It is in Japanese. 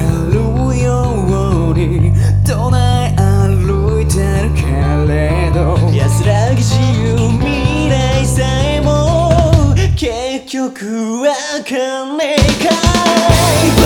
るように唱え歩いてるけれど。安らぎ自由未来さえも結局はかえかい。